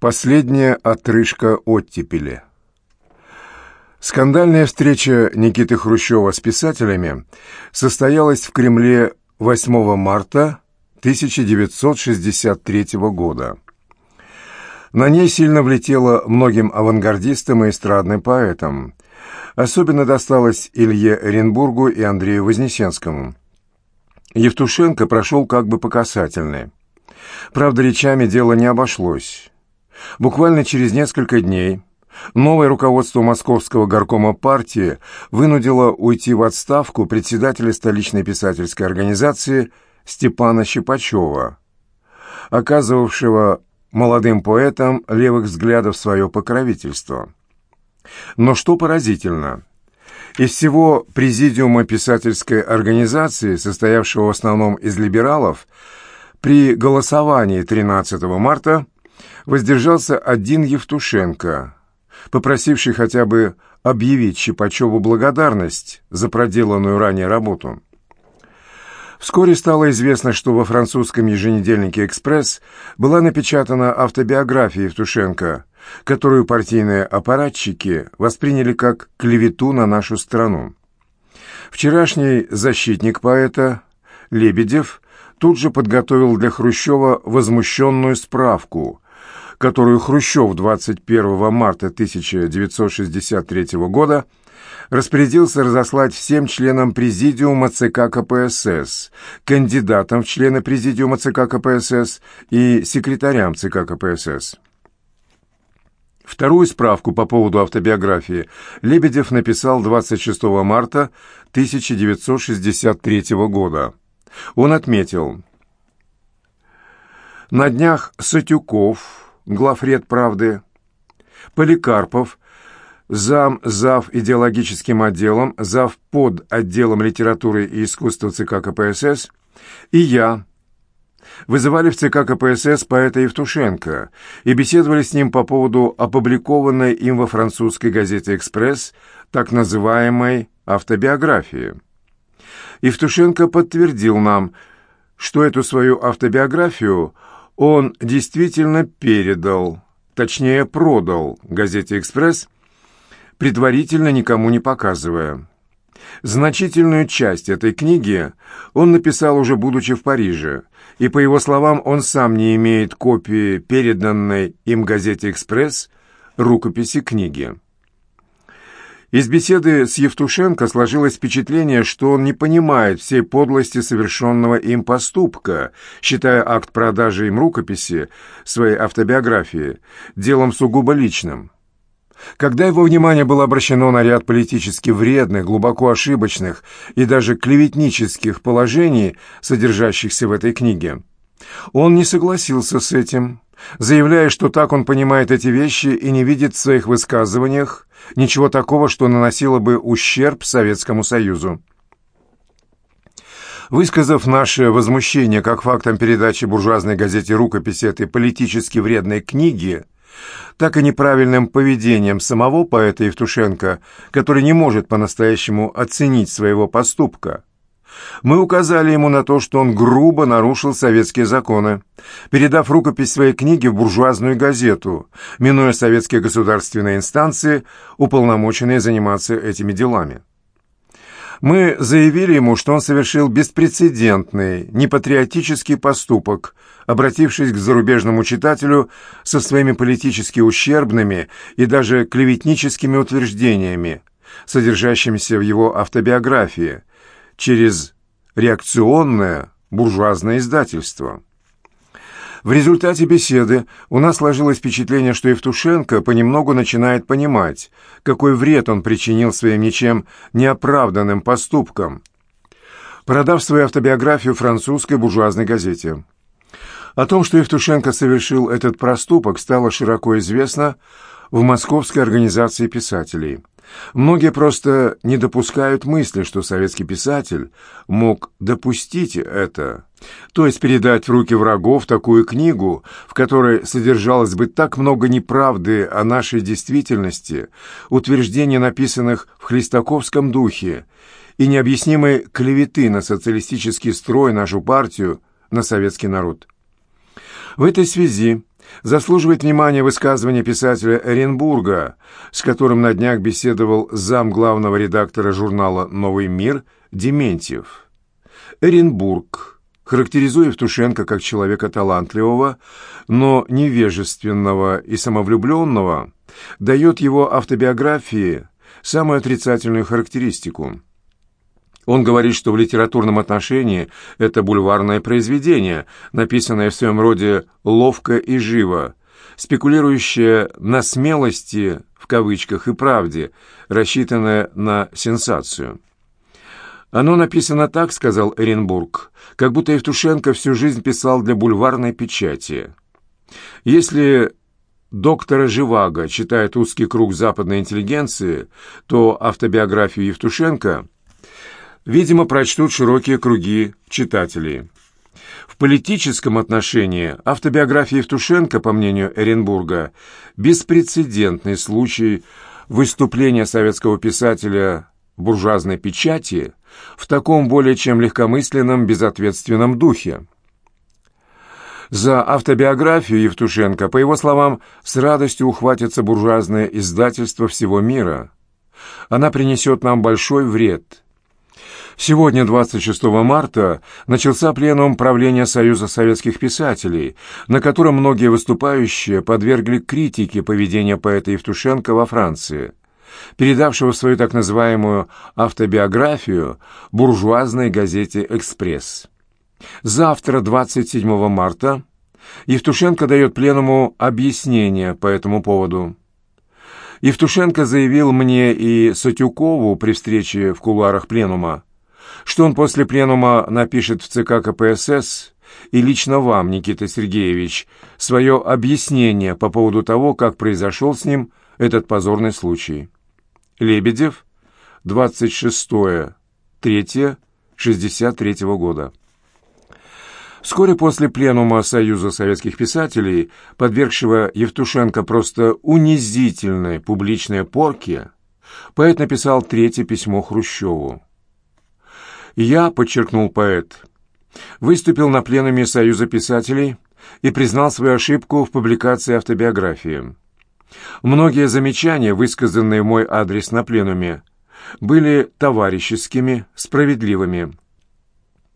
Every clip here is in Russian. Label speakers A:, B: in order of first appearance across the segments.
A: Последняя отрыжка оттепели. Скандальная встреча Никиты Хрущева с писателями состоялась в Кремле 8 марта 1963 года. На ней сильно влетело многим авангардистам и эстрадным поэтам. Особенно досталось Илье Оренбургу и Андрею Вознесенскому. Евтушенко прошел как бы по касательной. Правда, речами дело не обошлось. Буквально через несколько дней новое руководство Московского горкома партии вынудило уйти в отставку председателя столичной писательской организации Степана Щипачева, оказывавшего молодым поэтам левых взглядов свое покровительство. Но что поразительно, из всего президиума писательской организации, состоявшего в основном из либералов, при голосовании 13 марта воздержался один Евтушенко, попросивший хотя бы объявить Щипачеву благодарность за проделанную ранее работу. Вскоре стало известно, что во французском еженедельнике «Экспресс» была напечатана автобиография Евтушенко, которую партийные аппаратчики восприняли как клевету на нашу страну. Вчерашний защитник поэта, Лебедев, тут же подготовил для Хрущева возмущенную справку, которую Хрущев 21 марта 1963 года распорядился разослать всем членам Президиума ЦК КПСС, кандидатам в члены Президиума ЦК КПСС и секретарям ЦК КПСС. Вторую справку по поводу автобиографии Лебедев написал 26 марта 1963 года. Он отметил, «На днях Сатюков, главред «Правды», Поликарпов, зам зав идеологическим отделом, зав под отделом литературы и искусства ЦК КПСС, и я вызывали в ЦК КПСС поэта Евтушенко и беседовали с ним по поводу опубликованной им во французской газете «Экспресс» так называемой автобиографии. Евтушенко подтвердил нам, что эту свою автобиографию он действительно передал, точнее продал газете «Экспресс», предварительно никому не показывая. Значительную часть этой книги он написал уже будучи в Париже, и, по его словам, он сам не имеет копии переданной им газете «Экспресс» рукописи книги. Из беседы с Евтушенко сложилось впечатление, что он не понимает всей подлости совершенного им поступка, считая акт продажи им рукописи, своей автобиографии, делом сугубо личным. Когда его внимание было обращено на ряд политически вредных, глубоко ошибочных и даже клеветнических положений, содержащихся в этой книге, он не согласился с этим, заявляя, что так он понимает эти вещи и не видит в своих высказываниях ничего такого, что наносило бы ущерб Советскому Союзу. Высказав наше возмущение как фактом передачи буржуазной газете рукописи этой политически вредной книги, так и неправильным поведением самого поэта Евтушенко, который не может по-настоящему оценить своего поступка. Мы указали ему на то, что он грубо нарушил советские законы, передав рукопись своей книги в буржуазную газету, минуя советские государственные инстанции, уполномоченные заниматься этими делами. Мы заявили ему, что он совершил беспрецедентный, непатриотический поступок, обратившись к зарубежному читателю со своими политически ущербными и даже клеветническими утверждениями, содержащимися в его автобиографии, через реакционное буржуазное издательство. В результате беседы у нас сложилось впечатление, что Евтушенко понемногу начинает понимать, какой вред он причинил своим ничем неоправданным поступкам, продав свою автобиографию французской буржуазной газете. О том, что Евтушенко совершил этот проступок, стало широко известно в Московской организации писателей – Многие просто не допускают мысли, что советский писатель мог допустить это, то есть передать в руки врагов такую книгу, в которой содержалось бы так много неправды о нашей действительности, утверждений, написанных в хлестаковском духе, и необъяснимой клеветы на социалистический строй, нашу партию, на советский народ. В этой связи Заслуживает внимания высказывание писателя Эренбурга, с которым на днях беседовал зам главного редактора журнала «Новый мир» Дементьев. Эренбург, характеризуя Евтушенко как человека талантливого, но невежественного и самовлюбленного, дает его автобиографии самую отрицательную характеристику. Он говорит, что в литературном отношении это бульварное произведение, написанное в своем роде ловко и живо, спекулирующее на смелости, в кавычках, и правде, рассчитанное на сенсацию. «Оно написано так, — сказал Эренбург, — как будто Евтушенко всю жизнь писал для бульварной печати. Если доктора Живаго читает узкий круг западной интеллигенции, то автобиографию Евтушенко, видимо, прочтут широкие круги читателей». В политическом отношении автобиография Евтушенко, по мнению Эренбурга, беспрецедентный случай выступления советского писателя буржуазной печати в таком более чем легкомысленном, безответственном духе. За автобиографию Евтушенко, по его словам, с радостью ухватится буржуазное издательство всего мира. Она принесет нам большой вред. Сегодня, 26 марта, начался пленум правления Союза советских писателей, на котором многие выступающие подвергли критике поведения поэта Евтушенко во Франции передавшего свою так называемую автобиографию буржуазной газете «Экспресс». Завтра, 27 марта, Евтушенко дает пленуму объяснение по этому поводу. Евтушенко заявил мне и Сатюкову при встрече в кулуарах пленума, что он после пленума напишет в ЦК КПСС и лично вам, Никита Сергеевич, свое объяснение по поводу того, как произошел с ним этот позорный случай. Лебедев, 26.03.63 года. Вскоре после пленума Союза советских писателей, подвергшего Евтушенко просто унизительной публичной порке, поэт написал третье письмо Хрущеву. «Я», — подчеркнул поэт, — выступил на пленуме Союза писателей и признал свою ошибку в публикации автобиографии. Многие замечания, высказанные в мой адрес на пленуме, были товарищескими, справедливыми.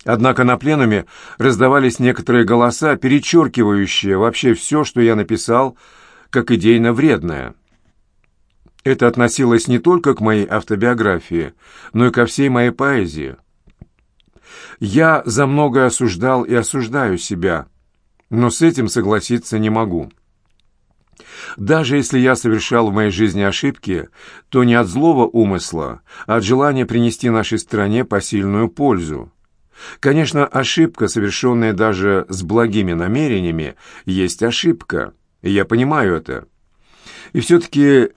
A: Однако на пленуме раздавались некоторые голоса, перечеркивающие вообще все, что я написал, как идейно вредное. Это относилось не только к моей автобиографии, но и ко всей моей поэзии. Я за многое осуждал и осуждаю себя, но с этим согласиться не могу. Даже если я совершал в моей жизни ошибки, то не от злого умысла, а от желания принести нашей стране посильную пользу. Конечно, ошибка, совершенная даже с благими намерениями, есть ошибка, и я понимаю это. И все-таки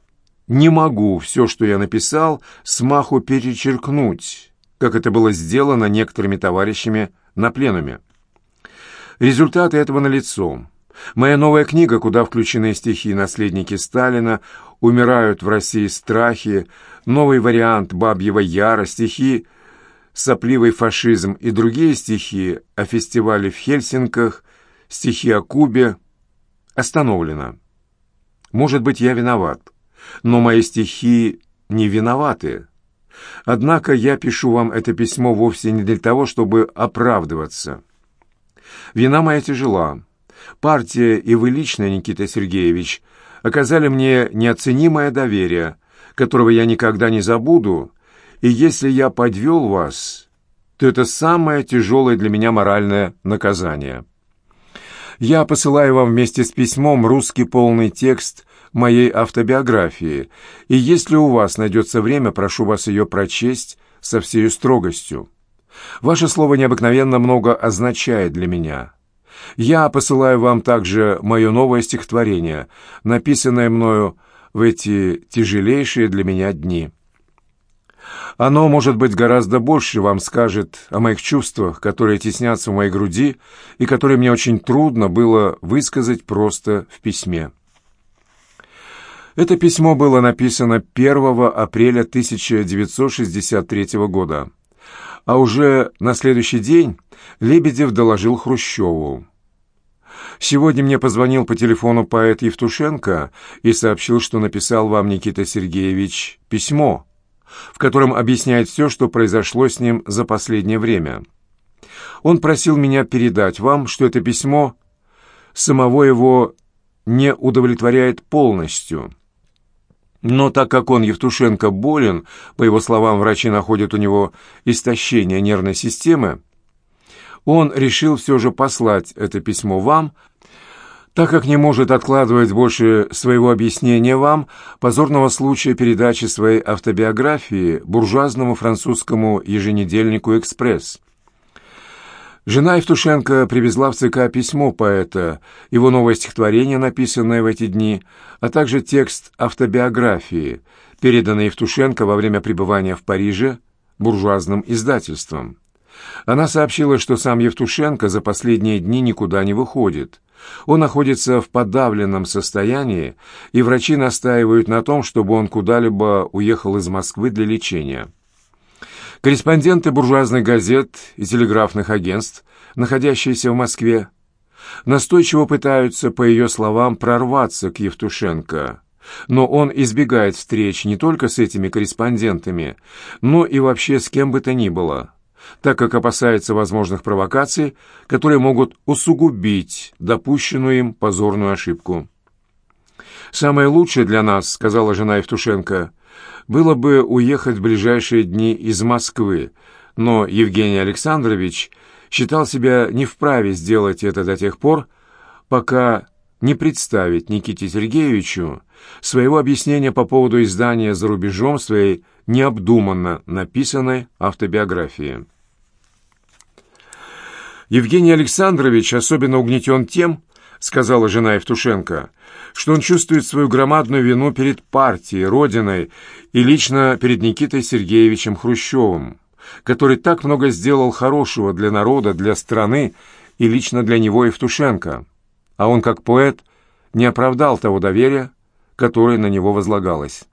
A: не могу все, что я написал, смаху перечеркнуть, как это было сделано некоторыми товарищами на пленуме. Результаты этого налицо. Моя новая книга, куда включены стихи «Наследники Сталина», «Умирают в России страхи», новый вариант «Бабьего Яра», стихи «Сопливый фашизм» и другие стихи о фестивале в Хельсинках, стихи о Кубе, остановлено. Может быть, я виноват, но мои стихи не виноваты. Однако я пишу вам это письмо вовсе не для того, чтобы оправдываться. Вина моя тяжела. Партия и вы лично, Никита Сергеевич, оказали мне неоценимое доверие, которого я никогда не забуду, и если я подвел вас, то это самое тяжелое для меня моральное наказание. Я посылаю вам вместе с письмом русский полный текст моей автобиографии, и если у вас найдется время, прошу вас ее прочесть со всей строгостью. Ваше слово необыкновенно много означает для меня. Я посылаю вам также мое новое стихотворение, написанное мною в эти тяжелейшие для меня дни. Оно, может быть, гораздо больше вам скажет о моих чувствах, которые теснятся в моей груди и которые мне очень трудно было высказать просто в письме. Это письмо было написано 1 апреля 1963 года, а уже на следующий день Лебедев доложил Хрущеву. Сегодня мне позвонил по телефону поэт Евтушенко и сообщил, что написал вам Никита Сергеевич письмо, в котором объясняет все, что произошло с ним за последнее время. Он просил меня передать вам, что это письмо самого его не удовлетворяет полностью. Но так как он, Евтушенко, болен, по его словам, врачи находят у него истощение нервной системы, он решил все же послать это письмо вам, так как не может откладывать больше своего объяснения вам позорного случая передачи своей автобиографии буржуазному французскому еженедельнику «Экспресс». Жена Евтушенко привезла в ЦК письмо поэта, его новое стихотворение, написанное в эти дни, а также текст автобиографии, переданный Евтушенко во время пребывания в Париже буржуазным издательством. Она сообщила, что сам Евтушенко за последние дни никуда не выходит. Он находится в подавленном состоянии, и врачи настаивают на том, чтобы он куда-либо уехал из Москвы для лечения. Корреспонденты буржуазных газет и телеграфных агентств, находящиеся в Москве, настойчиво пытаются, по ее словам, прорваться к Евтушенко. Но он избегает встреч не только с этими корреспондентами, но и вообще с кем бы то ни было так как опасается возможных провокаций, которые могут усугубить допущенную им позорную ошибку. «Самое лучшее для нас, — сказала жена Евтушенко, — было бы уехать в ближайшие дни из Москвы, но Евгений Александрович считал себя не вправе сделать это до тех пор, пока не представить Никите Сергеевичу своего объяснения по поводу издания за рубежом своей необдуманно написанной автобиографии. Евгений Александрович особенно угнетен тем, сказала жена Евтушенко, что он чувствует свою громадную вину перед партией, Родиной и лично перед Никитой Сергеевичем Хрущевым, который так много сделал хорошего для народа, для страны и лично для него Евтушенко. А он, как поэт, не оправдал того доверия, которое на него возлагалось.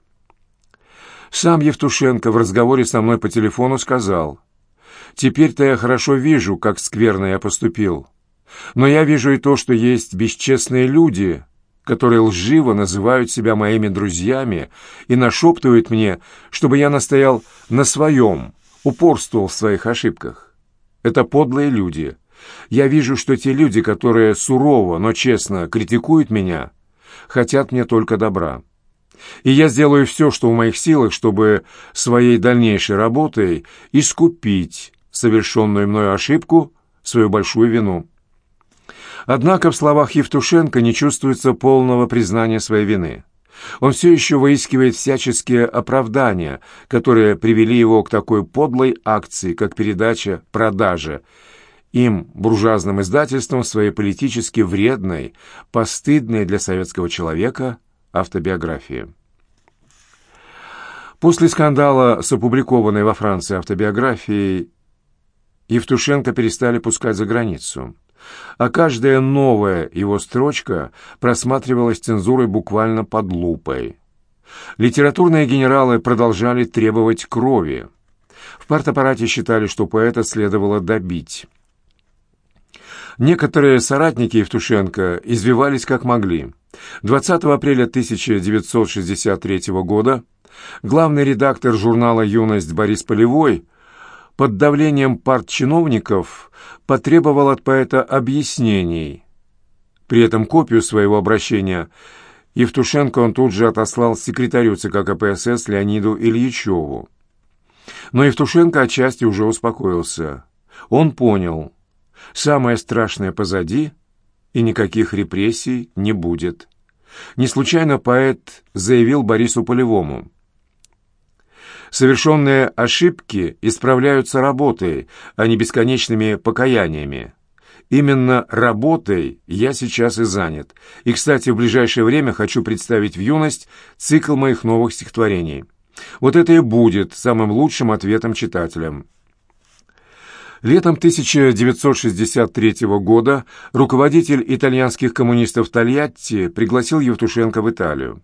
A: Сам Евтушенко в разговоре со мной по телефону сказал – Теперь-то я хорошо вижу, как скверно я поступил. Но я вижу и то, что есть бесчестные люди, которые лживо называют себя моими друзьями и нашептывают мне, чтобы я настоял на своем, упорствовал в своих ошибках. Это подлые люди. Я вижу, что те люди, которые сурово, но честно критикуют меня, хотят мне только добра. И я сделаю все, что в моих силах, чтобы своей дальнейшей работой искупить совершенную мною ошибку, свою большую вину. Однако в словах Евтушенко не чувствуется полного признания своей вины. Он все еще выискивает всяческие оправдания, которые привели его к такой подлой акции, как передача «Продажа», им, буржуазным издательством, своей политически вредной, постыдной для советского человека автобиографии. После скандала с опубликованной во Франции автобиографией Евтушенко перестали пускать за границу, а каждая новая его строчка просматривалась цензурой буквально под лупой. Литературные генералы продолжали требовать крови. В партаппарате считали, что поэта следовало добить. Некоторые соратники Евтушенко извивались как могли. 20 апреля 1963 года главный редактор журнала «Юность» Борис Полевой под давлением партчиновников потребовал от поэта объяснений. При этом копию своего обращения Евтушенко он тут же отослал секретарю ЦК КПСС Леониду Ильичеву. Но Евтушенко отчасти уже успокоился. Он понял, самое страшное позади, и никаких репрессий не будет. Не случайно поэт заявил Борису Полевому – Совершенные ошибки исправляются работой, а не бесконечными покаяниями. Именно работой я сейчас и занят. И, кстати, в ближайшее время хочу представить в юность цикл моих новых стихотворений. Вот это и будет самым лучшим ответом читателям. Летом 1963 года руководитель итальянских коммунистов Тольятти пригласил Евтушенко в Италию.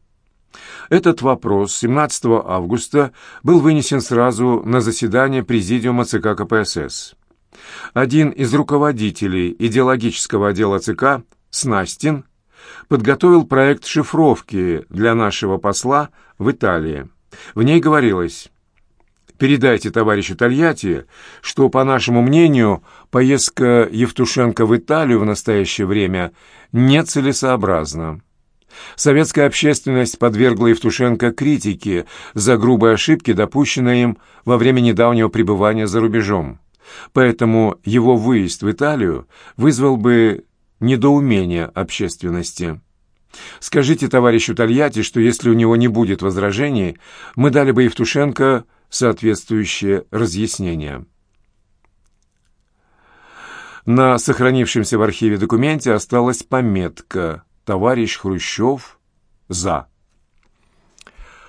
A: Этот вопрос 17 августа был вынесен сразу на заседание Президиума ЦК КПСС. Один из руководителей идеологического отдела ЦК, Снастин подготовил проект шифровки для нашего посла в Италии. В ней говорилось «Передайте товарищу Тольятти, что, по нашему мнению, поездка Евтушенко в Италию в настоящее время нецелесообразна». Советская общественность подвергла Евтушенко критике за грубые ошибки, допущенные им во время недавнего пребывания за рубежом. Поэтому его выезд в Италию вызвал бы недоумение общественности. Скажите товарищу Тольятти, что если у него не будет возражений, мы дали бы Евтушенко соответствующее разъяснение. На сохранившемся в архиве документе осталась пометка «Товарищ Хрущев за».